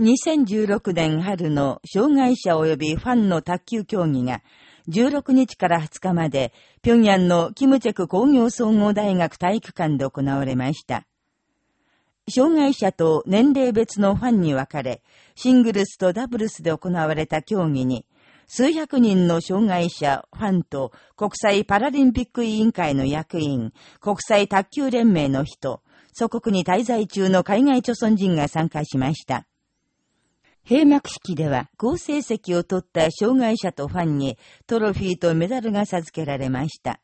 2016年春の障害者及びファンの卓球競技が16日から20日まで平壌のキムチェク工業総合大学体育館で行われました。障害者と年齢別のファンに分かれ、シングルスとダブルスで行われた競技に、数百人の障害者、ファンと国際パラリンピック委員会の役員、国際卓球連盟の人、祖国に滞在中の海外著存人が参加しました。閉幕式では、好成績を取った障害者とファンにトロフィーとメダルが授けられました。